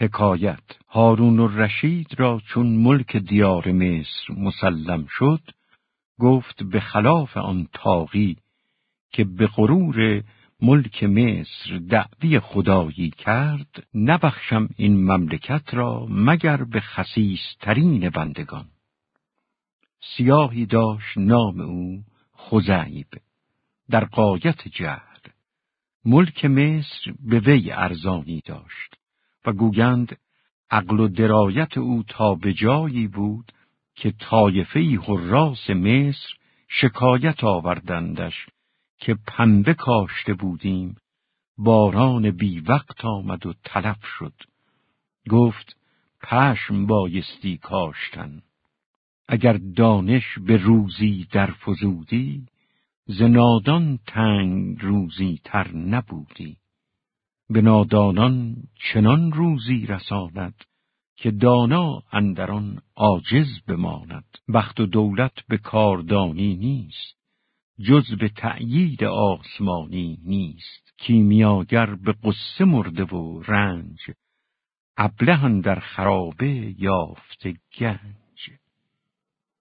حکایت. هارون و رشید را چون ملک دیار مصر مسلم شد گفت به خلاف آن تاقی که به غرور ملک مصر دعوی خدایی کرد نبخشم این مملکت را مگر به خسیسترین بندگان. سیاهی داشت نام او خزعیب در قایت جهل ملک مصر به وی ارزانی داشت. و گوگند عقل و درایت او تا به جایی بود که طایفه حراس مصر شکایت آوردندش که پنبه کاشته بودیم. باران بی وقت آمد و تلف شد. گفت پشم بایستی کاشتن. اگر دانش به روزی در فزودی زنادان تنگ روزی تر نبودی. به نادانان چنان روزی رساند که دانا اندران عاجز بماند. بخت و دولت به کاردانی نیست جز به تأیید آسمانی نیست. کیمیاگر به قصه مرده و رنج ابلهن در خرابه یافته گنج.